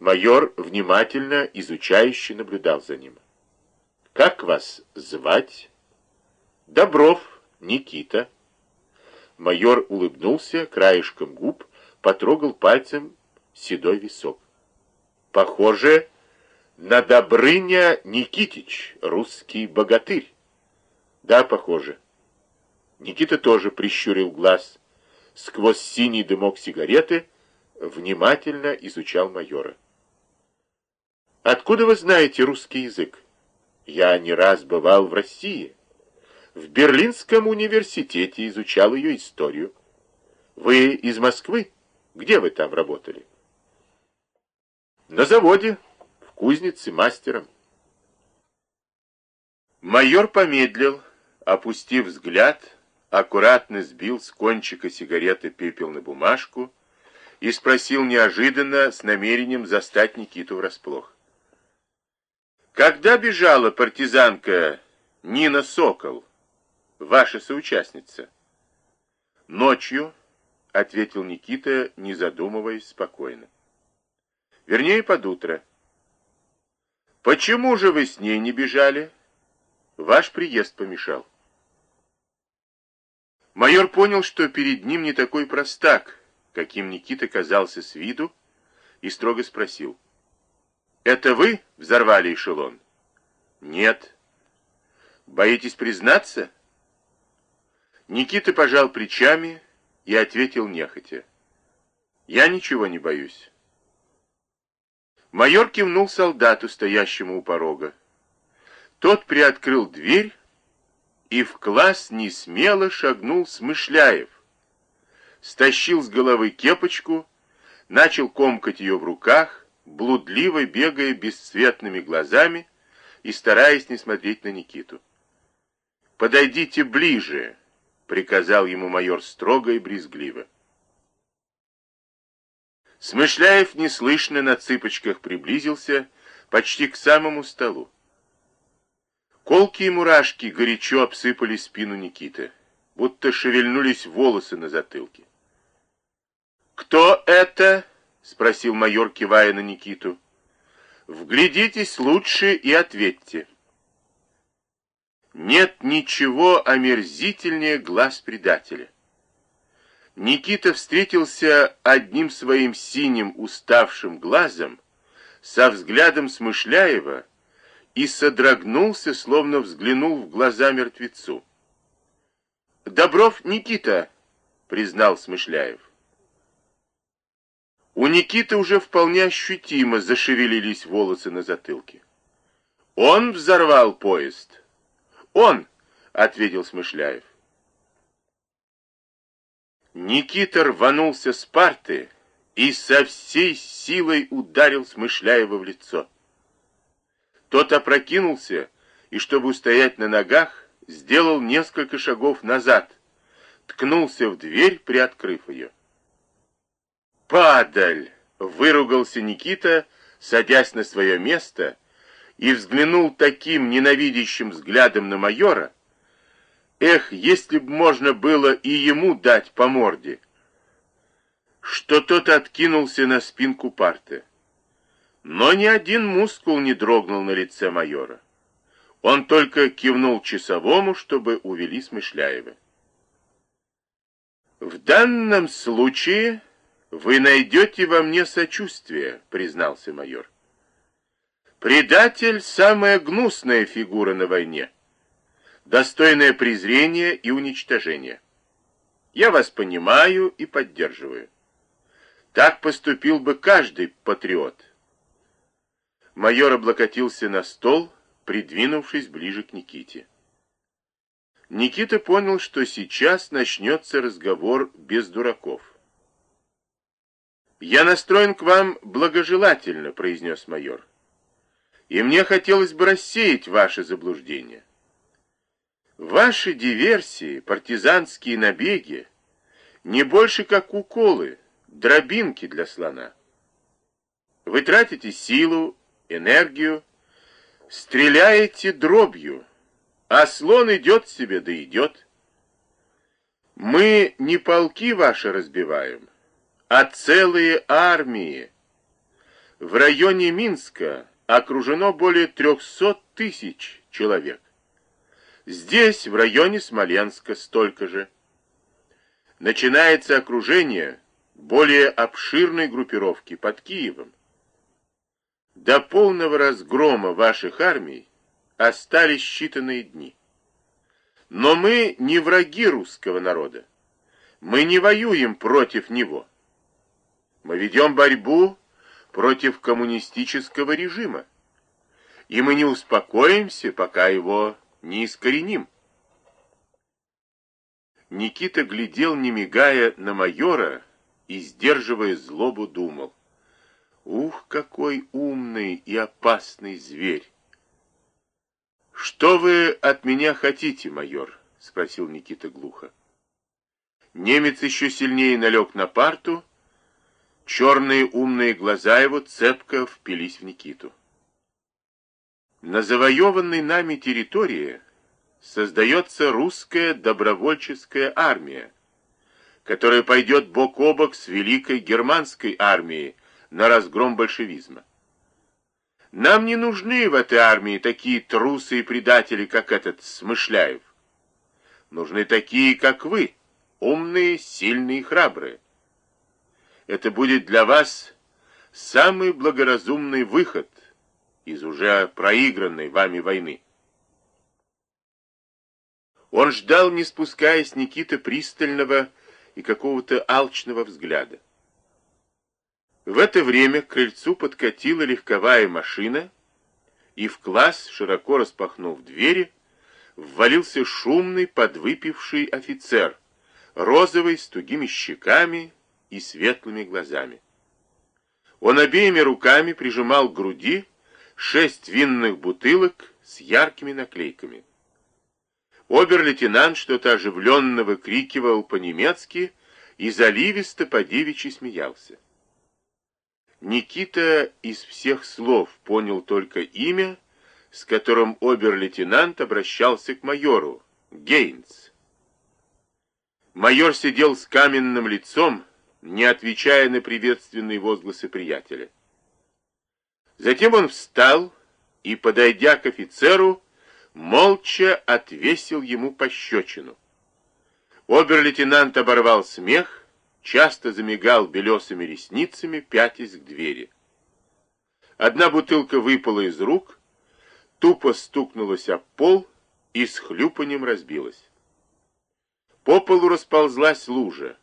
Майор внимательно, изучающе наблюдал за ним. «Как вас звать?» «Добров Никита». Майор улыбнулся краешком губ, потрогал пальцем седой висок. «Похоже на Добрыня Никитич, русский богатырь». «Да, похоже». Никита тоже прищурил глаз. Сквозь синий дымок сигареты внимательно изучал майора. «Откуда вы знаете русский язык?» «Я не раз бывал в России. В Берлинском университете изучал ее историю. Вы из Москвы? Где вы там работали?» «На заводе, в кузнице, мастером». Майор помедлил, опустив взгляд, аккуратно сбил с кончика сигареты пепел на бумажку и спросил неожиданно с намерением застать Никиту врасплох. «Когда бежала партизанка Нина Сокол, ваша соучастница?» «Ночью», — ответил Никита, не задумываясь, спокойно. «Вернее, под утро». «Почему же вы с ней не бежали?» «Ваш приезд помешал». Майор понял, что перед ним не такой простак, каким Никита казался с виду, и строго спросил. «Это вы взорвали эшелон?» «Нет». «Боитесь признаться?» Никита пожал плечами и ответил нехотя. «Я ничего не боюсь». Майор кивнул солдату, стоящему у порога. Тот приоткрыл дверь и в класс не смело шагнул Смышляев. Стащил с головы кепочку, начал комкать ее в руках, блудливо бегая бесцветными глазами и стараясь не смотреть на Никиту. «Подойдите ближе», — приказал ему майор строго и брезгливо. Смышляев неслышно на цыпочках приблизился почти к самому столу. Колкие мурашки горячо обсыпали спину Никиты, будто шевельнулись волосы на затылке. «Кто это?» — спросил майор, кивая на Никиту. «Вглядитесь лучше и ответьте». Нет ничего омерзительнее глаз предателя. Никита встретился одним своим синим уставшим глазом со взглядом Смышляева, и содрогнулся, словно взглянул в глаза мертвецу. «Добров Никита», — признал Смышляев. У Никиты уже вполне ощутимо зашевелились волосы на затылке. «Он взорвал поезд!» «Он!» — ответил Смышляев. Никита рванулся с парты и со всей силой ударил Смышляева в лицо. Тот опрокинулся и, чтобы устоять на ногах, сделал несколько шагов назад, ткнулся в дверь, приоткрыв ее. «Падаль!» — выругался Никита, садясь на свое место, и взглянул таким ненавидящим взглядом на майора. Эх, если б можно было и ему дать по морде! Что тот откинулся на спинку парты. Но ни один мускул не дрогнул на лице майора. Он только кивнул часовому, чтобы увели Смышляева. «В данном случае вы найдете во мне сочувствие», — признался майор. «Предатель — самая гнусная фигура на войне, достойная презрения и уничтожения. Я вас понимаю и поддерживаю. Так поступил бы каждый патриот» Майор облокотился на стол, придвинувшись ближе к Никите. Никита понял, что сейчас начнется разговор без дураков. «Я настроен к вам благожелательно», — произнес майор. «И мне хотелось бы рассеять ваши заблуждения. Ваши диверсии, партизанские набеги не больше как уколы, дробинки для слона. Вы тратите силу, энергию, стреляете дробью, а слон идет себе, да идет. Мы не полки ваши разбиваем, а целые армии. В районе Минска окружено более 300 тысяч человек. Здесь, в районе Смоленска, столько же. Начинается окружение более обширной группировки под Киевом. До полного разгрома ваших армий остались считанные дни. Но мы не враги русского народа. Мы не воюем против него. Мы ведем борьбу против коммунистического режима. И мы не успокоимся, пока его не искореним. Никита глядел, не мигая, на майора и, сдерживая злобу, думал. Ух, какой умный и опасный зверь! «Что вы от меня хотите, майор?» — спросил Никита глухо. Немец еще сильнее налег на парту. Черные умные глаза его цепко впились в Никиту. На завоеванной нами территории создается русская добровольческая армия, которая пойдет бок о бок с великой германской армией на разгром большевизма. Нам не нужны в этой армии такие трусы и предатели, как этот Смышляев. Нужны такие, как вы, умные, сильные и храбрые. Это будет для вас самый благоразумный выход из уже проигранной вами войны. Он ждал, не спуская с Никиты пристального и какого-то алчного взгляда. В это время к крыльцу подкатила легковая машина, и в класс, широко распахнув двери, ввалился шумный подвыпивший офицер, розовый, с тугими щеками и светлыми глазами. Он обеими руками прижимал к груди шесть винных бутылок с яркими наклейками. Обер-лейтенант что-то оживленно выкрикивал по-немецки и заливисто по-девичьи смеялся. Никита из всех слов понял только имя, с которым обер-лейтенант обращался к майору — Гейнс. Майор сидел с каменным лицом, не отвечая на приветственные возгласы приятеля. Затем он встал и, подойдя к офицеру, молча отвесил ему пощечину. Обер-лейтенант оборвал смех, часто замигал белесыми ресницами, пятясь к двери. Одна бутылка выпала из рук, тупо стукнулась об пол и с хлюпанием разбилась. По полу расползлась лужа.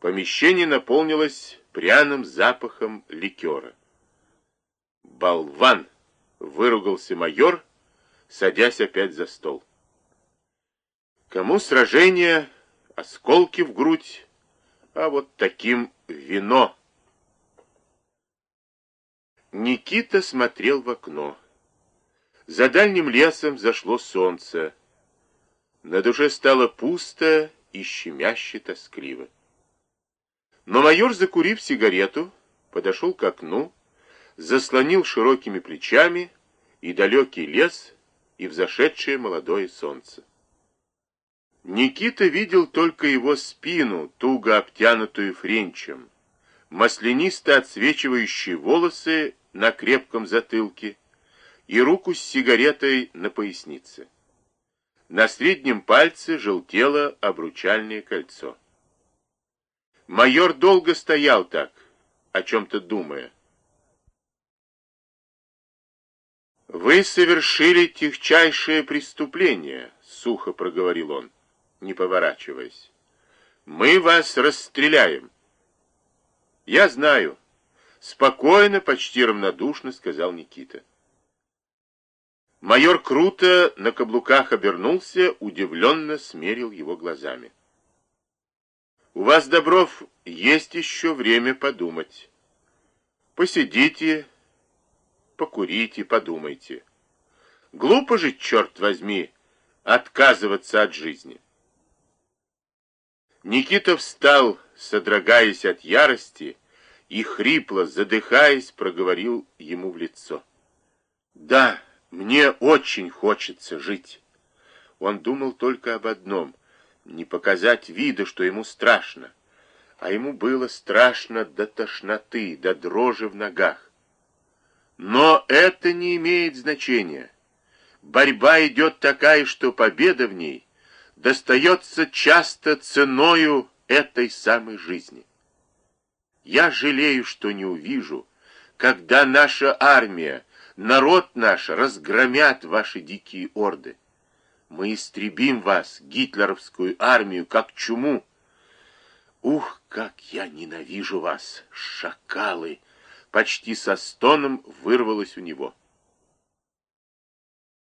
Помещение наполнилось пряным запахом ликера. «Болван!» — выругался майор, садясь опять за стол. «Кому сражение, осколки в грудь, а вот таким вино. Никита смотрел в окно. За дальним лесом зашло солнце. На душе стало пусто и щемяще тоскливо. Но майор, закурив сигарету, подошел к окну, заслонил широкими плечами и далекий лес, и взошедшее молодое солнце. Никита видел только его спину, туго обтянутую френчем, маслянисто отсвечивающие волосы на крепком затылке и руку с сигаретой на пояснице. На среднем пальце желтело обручальное кольцо. Майор долго стоял так, о чем-то думая. «Вы совершили тихчайшее преступление», — сухо проговорил он не поворачиваясь. «Мы вас расстреляем!» «Я знаю!» — спокойно, почти равнодушно сказал Никита. Майор круто на каблуках обернулся, удивленно смерил его глазами. «У вас, Добров, есть еще время подумать. Посидите, покурите, подумайте. Глупо же, черт возьми, отказываться от жизни». Никита встал, содрогаясь от ярости, и хрипло, задыхаясь, проговорил ему в лицо. «Да, мне очень хочется жить». Он думал только об одном — не показать вида, что ему страшно. А ему было страшно до тошноты, до дрожи в ногах. Но это не имеет значения. Борьба идет такая, что победа в ней достается часто ценою этой самой жизни. Я жалею, что не увижу, когда наша армия, народ наш разгромят ваши дикие орды. Мы истребим вас, гитлеровскую армию, как чуму. Ух, как я ненавижу вас, шакалы! Почти со стоном вырвалось у него.